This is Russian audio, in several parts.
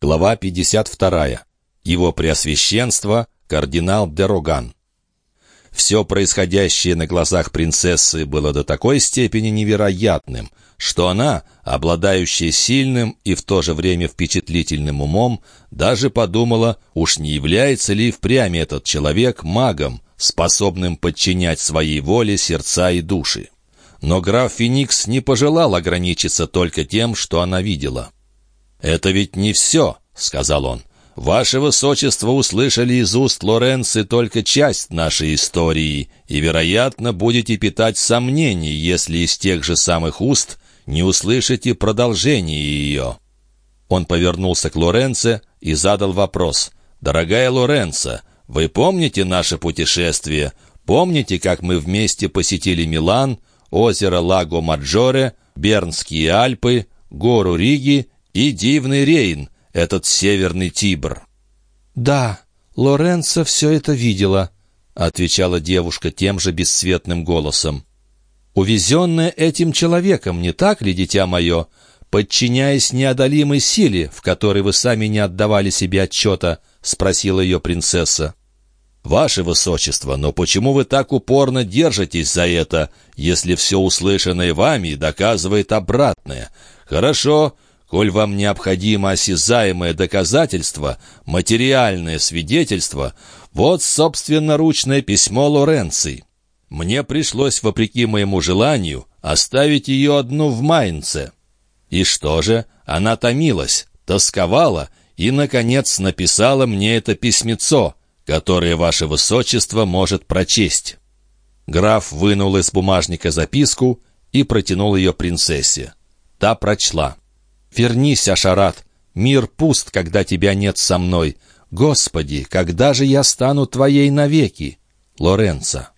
Глава 52. Его Преосвященство, кардинал Дероган. Все происходящее на глазах принцессы было до такой степени невероятным, что она, обладающая сильным и в то же время впечатлительным умом, даже подумала, уж не является ли впрямь этот человек магом, способным подчинять своей воле сердца и души. Но граф Феникс не пожелал ограничиться только тем, что она видела. «Это ведь не все», — сказал он. «Ваше Высочество услышали из уст Лоренции только часть нашей истории и, вероятно, будете питать сомнений, если из тех же самых уст не услышите продолжение ее». Он повернулся к Лоренце и задал вопрос. «Дорогая Лоренца, вы помните наше путешествие? Помните, как мы вместе посетили Милан, озеро Лаго-Маджоре, Бернские Альпы, гору Риги и дивный Рейн, этот северный Тибр. «Да, Лоренцо все это видела», — отвечала девушка тем же бесцветным голосом. «Увезенная этим человеком, не так ли, дитя мое, подчиняясь неодолимой силе, в которой вы сами не отдавали себе отчета?» — спросила ее принцесса. «Ваше Высочество, но почему вы так упорно держитесь за это, если все услышанное вами доказывает обратное? Хорошо, Коль вам необходимо осязаемое доказательство, материальное свидетельство, вот собственноручное письмо Лоренци. Мне пришлось, вопреки моему желанию, оставить ее одну в Майнце. И что же, она томилась, тосковала и, наконец, написала мне это письмецо, которое ваше высочество может прочесть». Граф вынул из бумажника записку и протянул ее принцессе. Та прочла. Вернись, Ашарат, мир пуст, когда тебя нет со мной. Господи, когда же я стану твоей навеки? Лоренцо.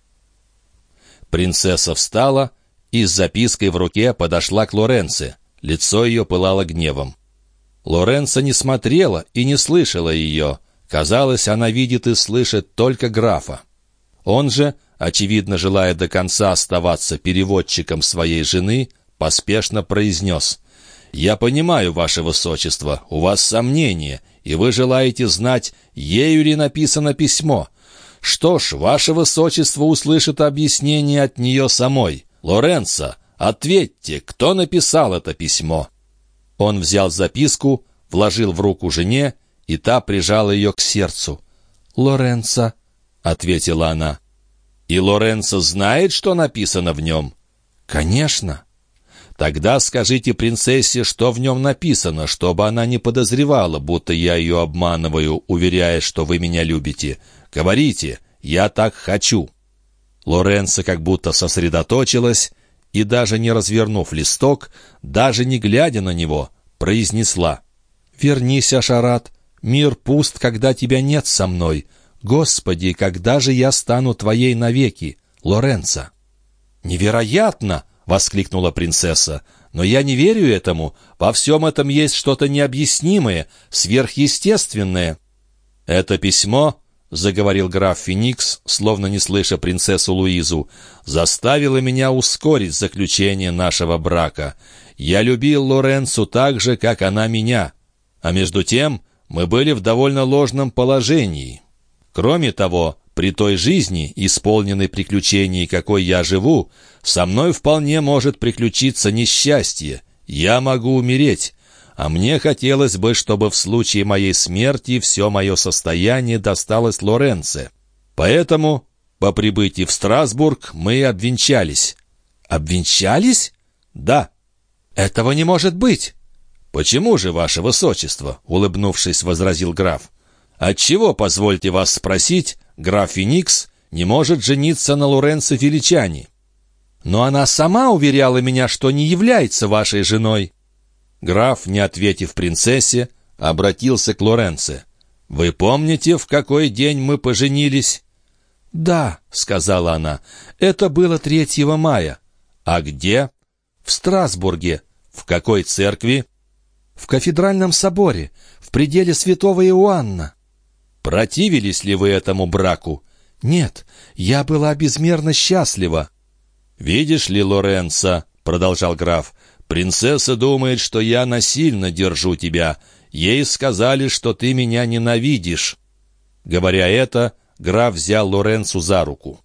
Принцесса встала и с запиской в руке подошла к Лоренце. Лицо ее пылало гневом. Лоренцо не смотрела и не слышала ее. Казалось, она видит и слышит только графа. Он же, очевидно желая до конца оставаться переводчиком своей жены, поспешно произнес — «Я понимаю, ваше высочество, у вас сомнения, и вы желаете знать, ею ли написано письмо. Что ж, ваше высочество услышит объяснение от нее самой. Лоренцо, ответьте, кто написал это письмо?» Он взял записку, вложил в руку жене, и та прижала ее к сердцу. «Лоренцо», — ответила она. «И Лоренцо знает, что написано в нем?» «Конечно». Тогда скажите принцессе, что в нем написано, чтобы она не подозревала, будто я ее обманываю, уверяя, что вы меня любите. Говорите, я так хочу». Лоренцо как будто сосредоточилась и, даже не развернув листок, даже не глядя на него, произнесла. «Вернись, Ашарат, мир пуст, когда тебя нет со мной. Господи, когда же я стану твоей навеки, Лоренцо?» «Невероятно!» — воскликнула принцесса. «Но я не верю этому. Во всем этом есть что-то необъяснимое, сверхъестественное». «Это письмо», — заговорил граф Феникс, словно не слыша принцессу Луизу, «заставило меня ускорить заключение нашего брака. Я любил Лоренцу так же, как она меня. А между тем мы были в довольно ложном положении. Кроме того, при той жизни, исполненной приключений, какой я живу, со мной вполне может приключиться несчастье. Я могу умереть, а мне хотелось бы, чтобы в случае моей смерти все мое состояние досталось Лоренце. Поэтому, по прибытии в Страсбург, мы обвенчались». «Обвенчались?» «Да». «Этого не может быть». «Почему же, ваше высочество?» — улыбнувшись, возразил граф. «Отчего, позвольте вас спросить, граф Феникс не может жениться на Лоренцо Феличани. Но она сама уверяла меня, что не является вашей женой. Граф, не ответив принцессе, обратился к Лоренце. «Вы помните, в какой день мы поженились?» «Да», — сказала она, — «это было 3 мая». «А где?» «В Страсбурге». «В какой церкви?» «В кафедральном соборе, в пределе святого Иоанна». Противились ли вы этому браку? Нет, я была безмерно счастлива. «Видишь ли, Лоренцо, — продолжал граф, — принцесса думает, что я насильно держу тебя, Ей сказали, что ты меня ненавидишь». Говоря это, граф взял Лоренцу за руку.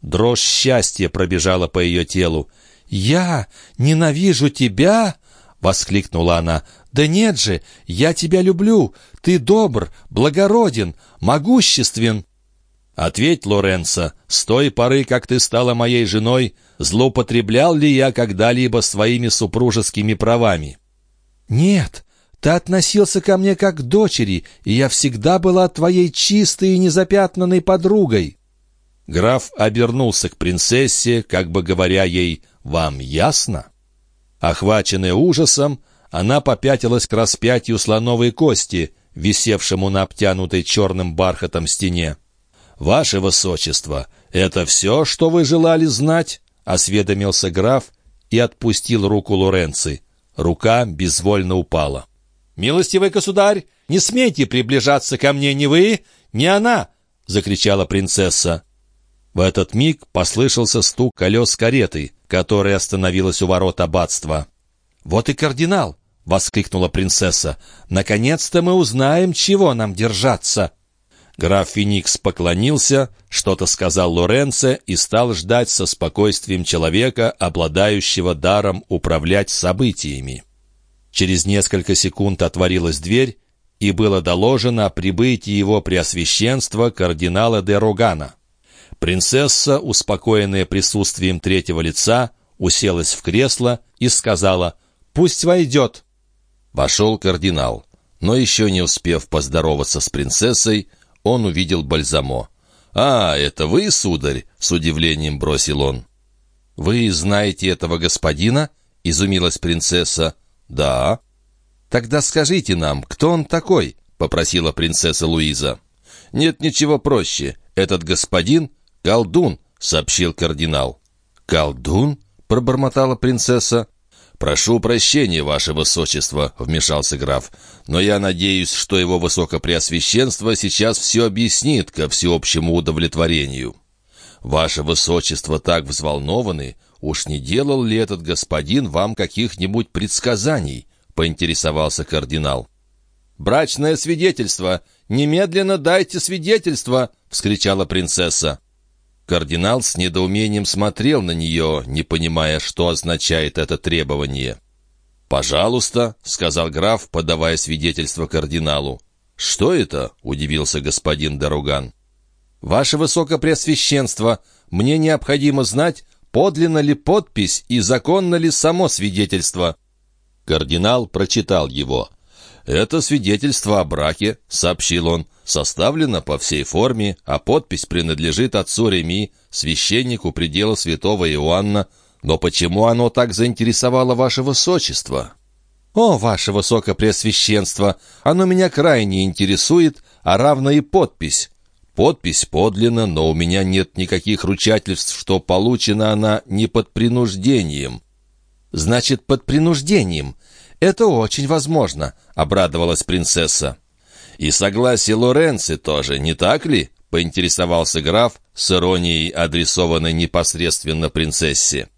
Дрожь счастья пробежала по ее телу. «Я ненавижу тебя?» — воскликнула она. «Да нет же, я тебя люблю. Ты добр, благороден, могуществен». «Ответь, Лоренцо, с той поры, как ты стала моей женой, злоупотреблял ли я когда-либо своими супружескими правами?» «Нет, ты относился ко мне как к дочери, и я всегда была твоей чистой и незапятнанной подругой». Граф обернулся к принцессе, как бы говоря ей «Вам ясно?» Охваченная ужасом, она попятилась к распятию слоновой кости, висевшему на обтянутой черным бархатом стене. «Ваше высочество, это все, что вы желали знать?» — осведомился граф и отпустил руку Лоренци. Рука безвольно упала. «Милостивый государь, не смейте приближаться ко мне ни вы, ни она!» — закричала принцесса. В этот миг послышался стук колес кареты, которая остановилась у ворот аббатства. «Вот и кардинал!» — воскликнула принцесса. «Наконец-то мы узнаем, чего нам держаться!» Граф Феникс поклонился, что-то сказал Лоренце и стал ждать со спокойствием человека, обладающего даром управлять событиями. Через несколько секунд отворилась дверь, и было доложено о прибытии его преосвященства кардинала де Рогана. Принцесса, успокоенная присутствием третьего лица, уселась в кресло и сказала «Пусть войдет». Вошел кардинал, но еще не успев поздороваться с принцессой, он увидел Бальзамо. «А, это вы, сударь?» — с удивлением бросил он. «Вы знаете этого господина?» — изумилась принцесса. «Да». «Тогда скажите нам, кто он такой?» — попросила принцесса Луиза. «Нет ничего проще. Этот господин — колдун», — сообщил кардинал. «Колдун?» — пробормотала принцесса. «Прошу прощения, ваше высочество», — вмешался граф, «но я надеюсь, что его высокопреосвященство сейчас все объяснит ко всеобщему удовлетворению». «Ваше высочество так взволнованы, уж не делал ли этот господин вам каких-нибудь предсказаний?» — поинтересовался кардинал. «Брачное свидетельство! Немедленно дайте свидетельство!» — вскричала принцесса. Кардинал с недоумением смотрел на нее, не понимая, что означает это требование. «Пожалуйста», — сказал граф, подавая свидетельство кардиналу. «Что это?» — удивился господин Даруган. «Ваше Высокопреосвященство, мне необходимо знать, подлинна ли подпись и законно ли само свидетельство». Кардинал прочитал его. «Это свидетельство о браке», — сообщил он, — «составлено по всей форме, а подпись принадлежит отцу Реми, священнику предела святого Иоанна. Но почему оно так заинтересовало ваше высочество?» «О, ваше высокопреосвященство! Оно меня крайне интересует, а равно и подпись». «Подпись подлинна, но у меня нет никаких ручательств, что получена она не под принуждением». «Значит, под принуждением. «Это очень возможно», — обрадовалась принцесса. «И согласие Лоренци тоже, не так ли?» — поинтересовался граф с иронией, адресованной непосредственно принцессе.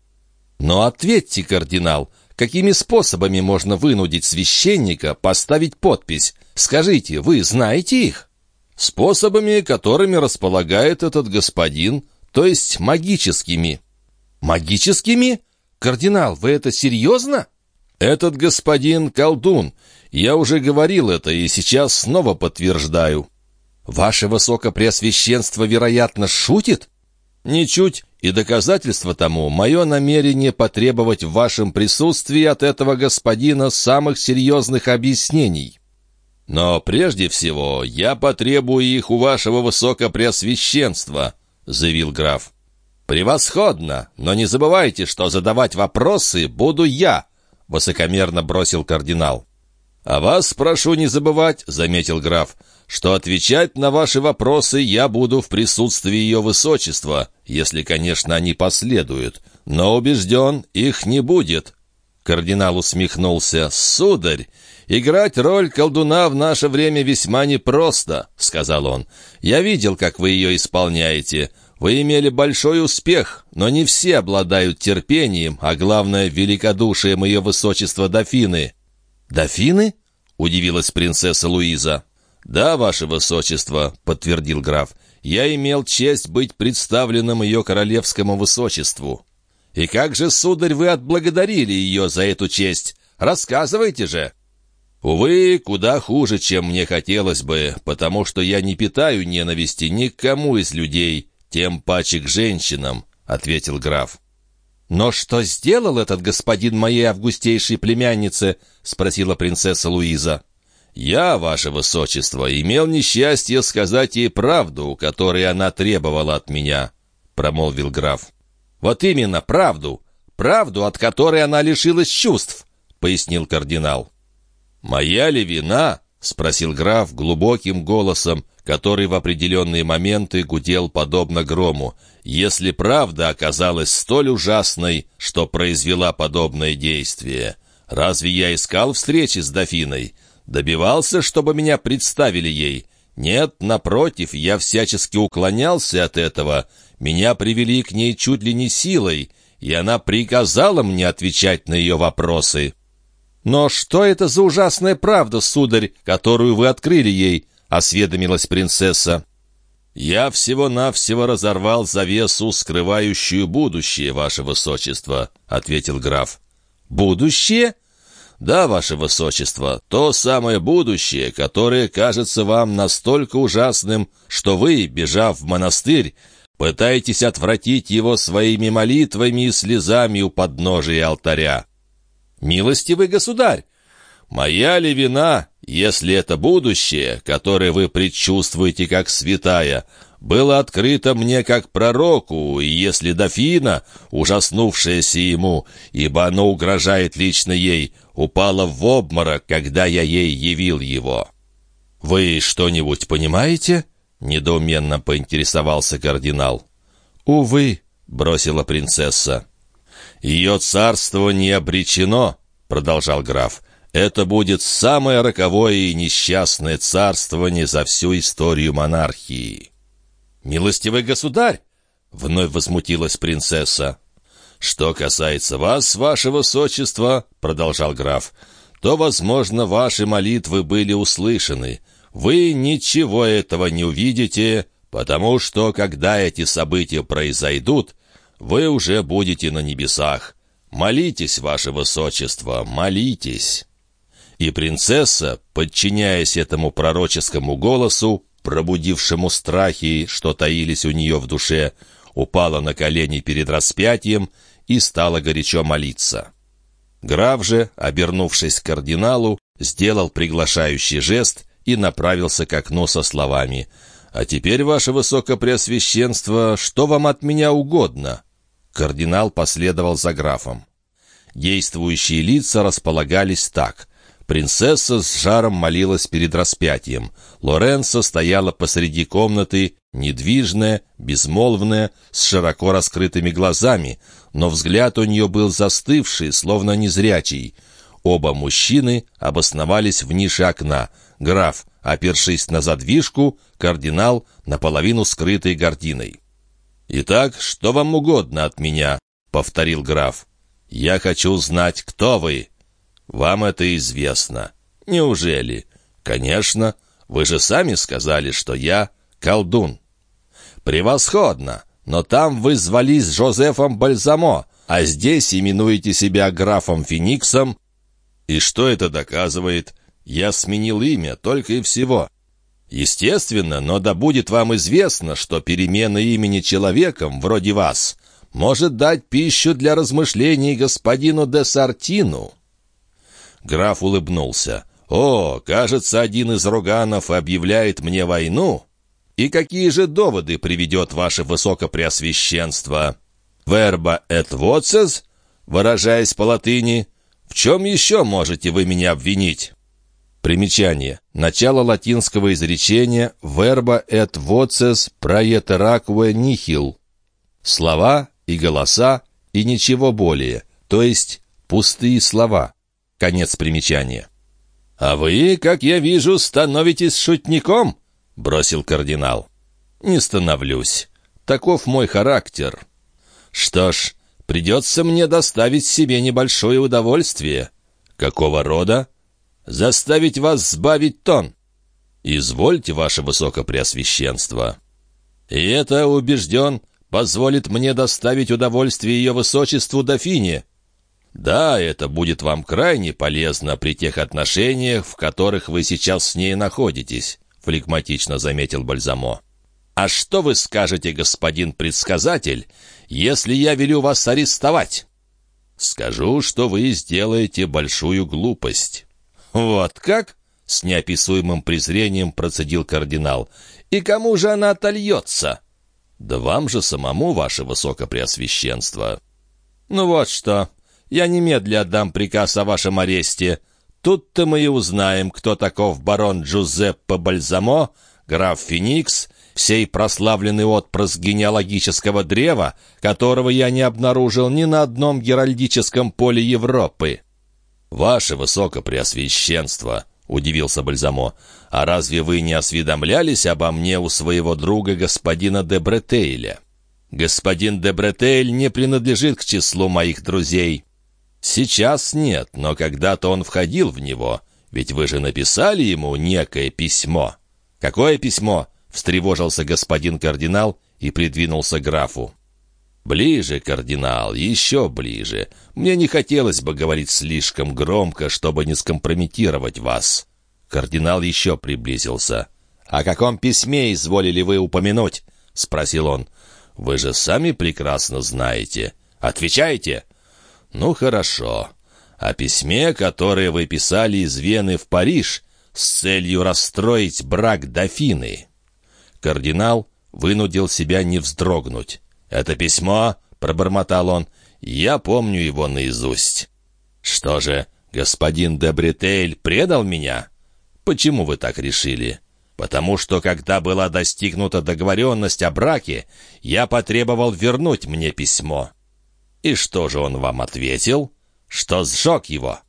«Но ответьте, кардинал, какими способами можно вынудить священника поставить подпись? Скажите, вы знаете их?» «Способами, которыми располагает этот господин, то есть магическими». «Магическими? Кардинал, вы это серьезно?» «Этот господин — колдун. Я уже говорил это и сейчас снова подтверждаю». «Ваше Высокопреосвященство, вероятно, шутит?» «Ничуть, и доказательство тому — мое намерение потребовать в вашем присутствии от этого господина самых серьезных объяснений». «Но прежде всего я потребую их у вашего Высокопреосвященства», — заявил граф. «Превосходно! Но не забывайте, что задавать вопросы буду я, высокомерно бросил кардинал. «А вас прошу не забывать», — заметил граф, «что отвечать на ваши вопросы я буду в присутствии ее высочества, если, конечно, они последуют. Но убежден, их не будет». Кардинал усмехнулся. «Сударь, играть роль колдуна в наше время весьма непросто», — сказал он. «Я видел, как вы ее исполняете. Вы имели большой успех, но не все обладают терпением, а главное, великодушием ее высочества дофины». «Дофины?» удивилась принцесса Луиза. «Да, ваше высочество», — подтвердил граф, — «я имел честь быть представленным ее королевскому высочеству». «И как же, сударь, вы отблагодарили ее за эту честь? Рассказывайте же!» «Увы, куда хуже, чем мне хотелось бы, потому что я не питаю ненависти ни к кому из людей, тем паче к женщинам», — ответил граф. «Но что сделал этот господин моей августейшей племяннице?» — спросила принцесса Луиза. «Я, ваше высочество, имел несчастье сказать ей правду, которой она требовала от меня», — промолвил граф. «Вот именно, правду. Правду, от которой она лишилась чувств», — пояснил кардинал. «Моя ли вина?» — спросил граф глубоким голосом, который в определенные моменты гудел подобно грому. «Если правда оказалась столь ужасной, что произвела подобное действие, разве я искал встречи с дофиной? Добивался, чтобы меня представили ей? Нет, напротив, я всячески уклонялся от этого. Меня привели к ней чуть ли не силой, и она приказала мне отвечать на ее вопросы». «Но что это за ужасная правда, сударь, которую вы открыли ей?» — осведомилась принцесса. «Я всего-навсего разорвал завесу, скрывающую будущее, ваше высочество», — ответил граф. «Будущее?» «Да, ваше высочество, то самое будущее, которое кажется вам настолько ужасным, что вы, бежав в монастырь, пытаетесь отвратить его своими молитвами и слезами у подножия алтаря. «Милостивый государь!» «Моя ли вина, если это будущее, которое вы предчувствуете как святая, было открыто мне как пророку, и если дофина, ужаснувшаяся ему, ибо оно угрожает лично ей, упала в обморок, когда я ей явил его?» «Вы что-нибудь понимаете?» — недоуменно поинтересовался кардинал. «Увы», — бросила принцесса. «Ее царство не обречено», — продолжал граф. «Это будет самое роковое и несчастное царствование за всю историю монархии». «Милостивый государь!» — вновь возмутилась принцесса. «Что касается вас, ваше высочество», — продолжал граф, «то, возможно, ваши молитвы были услышаны. Вы ничего этого не увидите, потому что, когда эти события произойдут, вы уже будете на небесах. Молитесь, ваше высочество, молитесь». И принцесса, подчиняясь этому пророческому голосу, пробудившему страхи, что таились у нее в душе, упала на колени перед распятием и стала горячо молиться. Граф же, обернувшись к кардиналу, сделал приглашающий жест и направился к окну со словами «А теперь, ваше высокопреосвященство, что вам от меня угодно?» Кардинал последовал за графом. Действующие лица располагались так. Принцесса с жаром молилась перед распятием. Лоренцо стояла посреди комнаты, недвижная, безмолвная, с широко раскрытыми глазами, но взгляд у нее был застывший, словно незрячий. Оба мужчины обосновались в нише окна. Граф, опершись на задвижку, кардинал, наполовину скрытый гординой. «Итак, что вам угодно от меня?» — повторил граф. «Я хочу знать, кто вы. Вам это известно. Неужели? Конечно. Вы же сами сказали, что я колдун». «Превосходно! Но там вы звались Жозефом Бальзамо, а здесь именуете себя графом Фениксом. И что это доказывает? Я сменил имя только и всего». Естественно, но да будет вам известно, что перемена имени человеком, вроде вас, может дать пищу для размышлений господину де Сартину». Граф улыбнулся. «О, кажется, один из роганов объявляет мне войну. И какие же доводы приведет ваше высокопреосвященство? Верба et voces, выражаясь по латыни, в чем еще можете вы меня обвинить?» Примечание. Начало латинского изречения «verba et voces praeteraque nihil». Слова и голоса и ничего более, то есть пустые слова. Конец примечания. «А вы, как я вижу, становитесь шутником?» — бросил кардинал. «Не становлюсь. Таков мой характер. Что ж, придется мне доставить себе небольшое удовольствие. Какого рода?» Заставить вас сбавить тон». «Извольте, ваше высокопреосвященство». «И это, убежден, позволит мне доставить удовольствие ее высочеству дофине». «Да, это будет вам крайне полезно при тех отношениях, в которых вы сейчас с ней находитесь», — флегматично заметил Бальзамо. «А что вы скажете, господин предсказатель, если я велю вас арестовать?» «Скажу, что вы сделаете большую глупость». «Вот как?» — с неописуемым презрением процедил кардинал. «И кому же она отольется?» «Да вам же самому, ваше высокопреосвященство». «Ну вот что, я немедля отдам приказ о вашем аресте. Тут-то мы и узнаем, кто таков барон Джузеппе Бальзамо, граф Феникс, сей прославленный отпрыск генеалогического древа, которого я не обнаружил ни на одном геральдическом поле Европы. «Ваше Высокопреосвященство!» — удивился Бальзамо. «А разве вы не осведомлялись обо мне у своего друга господина де Бретейля?» «Господин де Бретейль не принадлежит к числу моих друзей». «Сейчас нет, но когда-то он входил в него, ведь вы же написали ему некое письмо». «Какое письмо?» — встревожился господин кардинал и придвинулся графу. «Ближе, кардинал, еще ближе. Мне не хотелось бы говорить слишком громко, чтобы не скомпрометировать вас». Кардинал еще приблизился. «О каком письме изволили вы упомянуть?» — спросил он. «Вы же сами прекрасно знаете. Отвечайте!» «Ну, хорошо. О письме, которое вы писали из Вены в Париж с целью расстроить брак дофины». Кардинал вынудил себя не вздрогнуть. «Это письмо?» — пробормотал он. «Я помню его наизусть». «Что же, господин де Бретель предал меня?» «Почему вы так решили?» «Потому что, когда была достигнута договоренность о браке, я потребовал вернуть мне письмо». И что же он вам ответил? Что сжег его?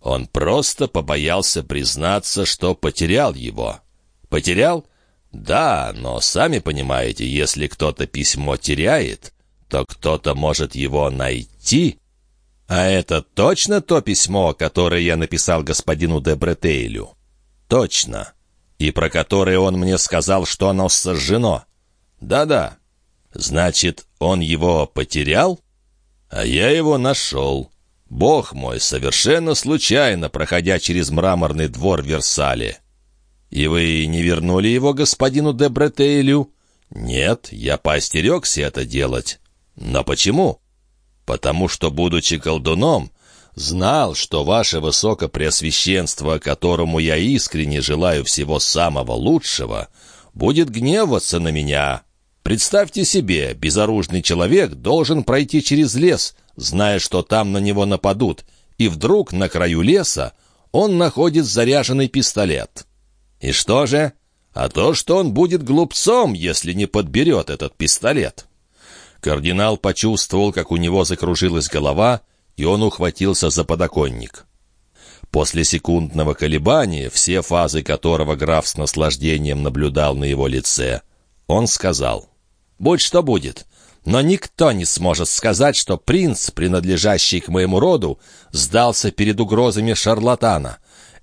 Он просто побоялся признаться, что потерял его. Потерял? Да, но сами понимаете, если кто-то письмо теряет, то кто-то может его найти. А это точно то письмо, которое я написал господину де Бретейлю? Точно. И про которое он мне сказал, что оно сожжено? Да-да. Значит, он его потерял? А я его нашел. Бог мой, совершенно случайно, проходя через мраморный двор Версале. И вы не вернули его господину де Бретейлю? Нет, я поостерегся это делать. Но почему? Потому что, будучи колдуном, знал, что ваше высокопреосвященство, которому я искренне желаю всего самого лучшего, будет гневаться на меня, Представьте себе, безоружный человек должен пройти через лес, зная, что там на него нападут, и вдруг на краю леса он находит заряженный пистолет. И что же? А то, что он будет глупцом, если не подберет этот пистолет. Кардинал почувствовал, как у него закружилась голова, и он ухватился за подоконник. После секундного колебания, все фазы которого граф с наслаждением наблюдал на его лице, он сказал — Будь что будет. Но никто не сможет сказать, что принц, принадлежащий к моему роду, сдался перед угрозами шарлатана.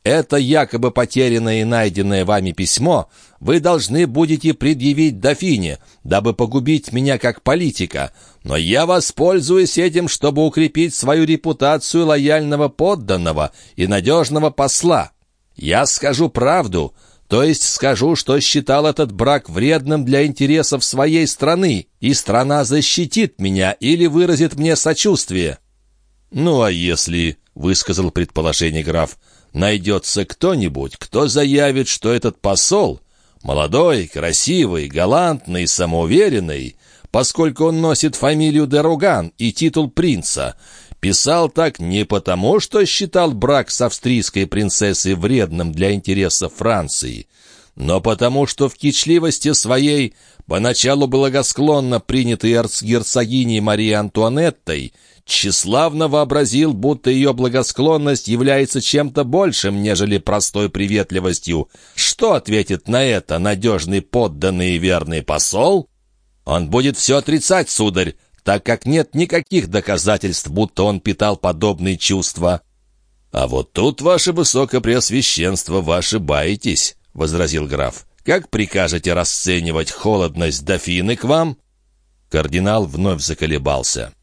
Это якобы потерянное и найденное вами письмо вы должны будете предъявить дофине, дабы погубить меня как политика. Но я воспользуюсь этим, чтобы укрепить свою репутацию лояльного подданного и надежного посла. Я скажу правду, то есть скажу, что считал этот брак вредным для интересов своей страны, и страна защитит меня или выразит мне сочувствие». «Ну а если, — высказал предположение граф, — найдется кто-нибудь, кто заявит, что этот посол, молодой, красивый, галантный, самоуверенный, поскольку он носит фамилию Деруган и титул принца, Писал так не потому, что считал брак с австрийской принцессой вредным для интересов Франции, но потому, что в кичливости своей, поначалу благосклонно принятой эрцгерцогиней Марии Антуанеттой, тщеславно вообразил, будто ее благосклонность является чем-то большим, нежели простой приветливостью. Что ответит на это надежный подданный и верный посол? Он будет все отрицать, сударь, так как нет никаких доказательств, будто он питал подобные чувства. «А вот тут, ваше высокопреосвященство, вы ошибаетесь», — возразил граф. «Как прикажете расценивать холодность дофины к вам?» Кардинал вновь заколебался.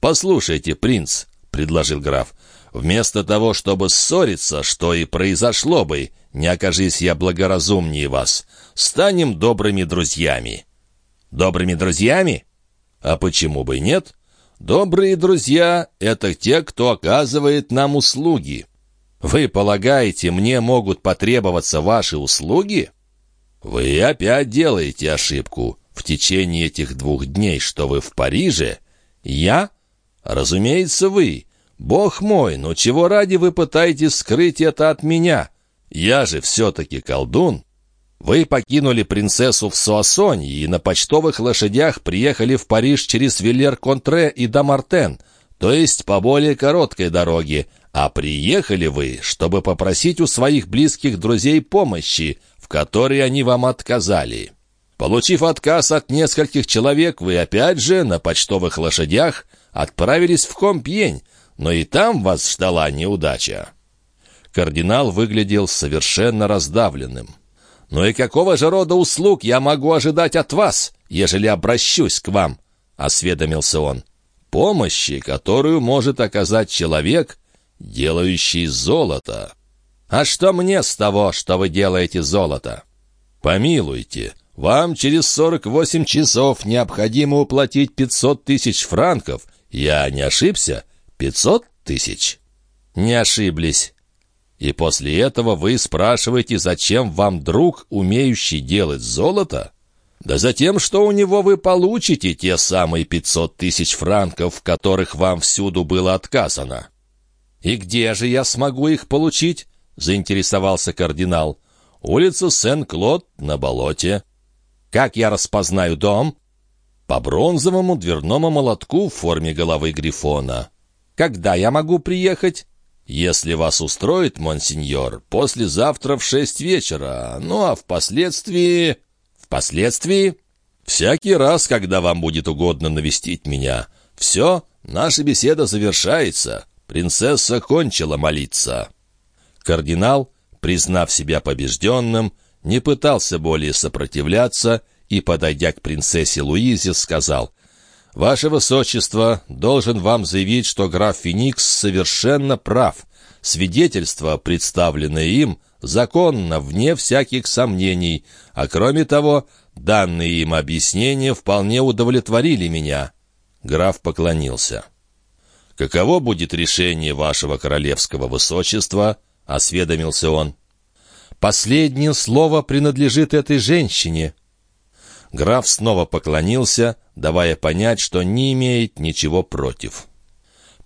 «Послушайте, принц», — предложил граф, — «вместо того, чтобы ссориться, что и произошло бы, не окажись я благоразумнее вас, станем добрыми друзьями». «Добрыми друзьями?» «А почему бы нет?» Добрые друзья — это те, кто оказывает нам услуги. Вы полагаете, мне могут потребоваться ваши услуги? Вы опять делаете ошибку. В течение этих двух дней, что вы в Париже, я? Разумеется, вы. Бог мой, но чего ради вы пытаетесь скрыть это от меня? Я же все-таки колдун. Вы покинули принцессу в Суассоне и на почтовых лошадях приехали в Париж через Виллер-Контре и Дамартен, то есть по более короткой дороге, а приехали вы, чтобы попросить у своих близких друзей помощи, в которой они вам отказали. Получив отказ от нескольких человек, вы опять же на почтовых лошадях отправились в Компьень, но и там вас ждала неудача. Кардинал выглядел совершенно раздавленным. «Ну и какого же рода услуг я могу ожидать от вас, ежели обращусь к вам?» — осведомился он. «Помощи, которую может оказать человек, делающий золото». «А что мне с того, что вы делаете золото?» «Помилуйте, вам через сорок восемь часов необходимо уплатить пятьсот тысяч франков. Я не ошибся? Пятьсот тысяч?» «Не ошиблись. И после этого вы спрашиваете, зачем вам друг, умеющий делать золото? Да за тем, что у него вы получите те самые пятьсот тысяч франков, которых вам всюду было отказано. «И где же я смогу их получить?» — заинтересовался кардинал. «Улица Сен-Клод на болоте». «Как я распознаю дом?» «По бронзовому дверному молотку в форме головы грифона». «Когда я могу приехать?» «Если вас устроит, монсеньор, послезавтра в шесть вечера, ну а впоследствии...» «Впоследствии?» «Всякий раз, когда вам будет угодно навестить меня. Все, наша беседа завершается. Принцесса кончила молиться». Кардинал, признав себя побежденным, не пытался более сопротивляться и, подойдя к принцессе Луизе, сказал — «Ваше Высочество, должен вам заявить, что граф Феникс совершенно прав. Свидетельство, представленное им, законно, вне всяких сомнений, а кроме того, данные им объяснения вполне удовлетворили меня». Граф поклонился. «Каково будет решение вашего королевского высочества?» — осведомился он. «Последнее слово принадлежит этой женщине», Граф снова поклонился, давая понять, что не имеет ничего против.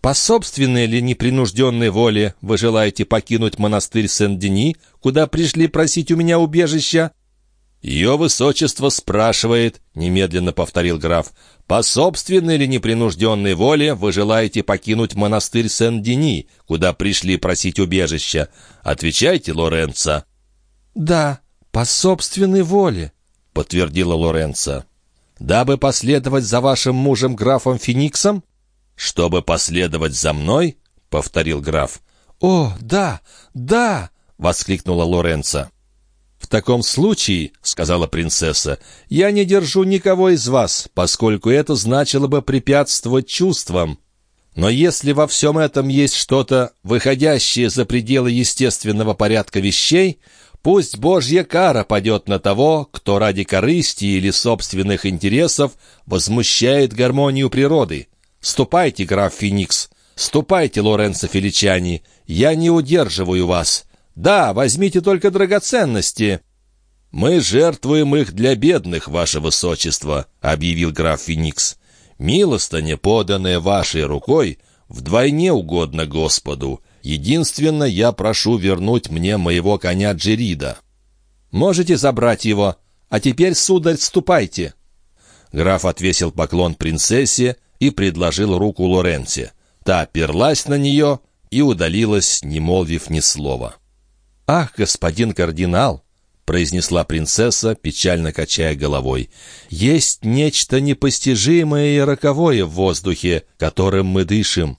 «По собственной ли непринужденной воле вы желаете покинуть монастырь Сен-Дени, куда пришли просить у меня убежища?» «Ее высочество спрашивает», — немедленно повторил граф, «по собственной ли непринужденной воле вы желаете покинуть монастырь Сен-Дени, куда пришли просить убежища? Отвечайте, Лоренцо». «Да, по собственной воле», подтвердила Лоренцо. «Дабы последовать за вашим мужем графом Фениксом?» «Чтобы последовать за мной?» — повторил граф. «О, да, да!» — воскликнула Лоренцо. «В таком случае, — сказала принцесса, — я не держу никого из вас, поскольку это значило бы препятствовать чувствам. Но если во всем этом есть что-то, выходящее за пределы естественного порядка вещей, Пусть Божья кара падет на того, кто ради корысти или собственных интересов возмущает гармонию природы. Ступайте, граф Феникс, ступайте, Лоренцо Феличани, я не удерживаю вас. Да, возьмите только драгоценности». «Мы жертвуем их для бедных, ваше высочество», — объявил граф Феникс. «Милостыня, поданная вашей рукой, вдвойне угодно Господу, Единственно, я прошу вернуть мне моего коня Джерида. Можете забрать его, а теперь, сударь, ступайте». Граф отвесил поклон принцессе и предложил руку Лоренце. Та оперлась на нее и удалилась, не молвив ни слова. «Ах, господин кардинал!» — произнесла принцесса, печально качая головой. «Есть нечто непостижимое и роковое в воздухе, которым мы дышим.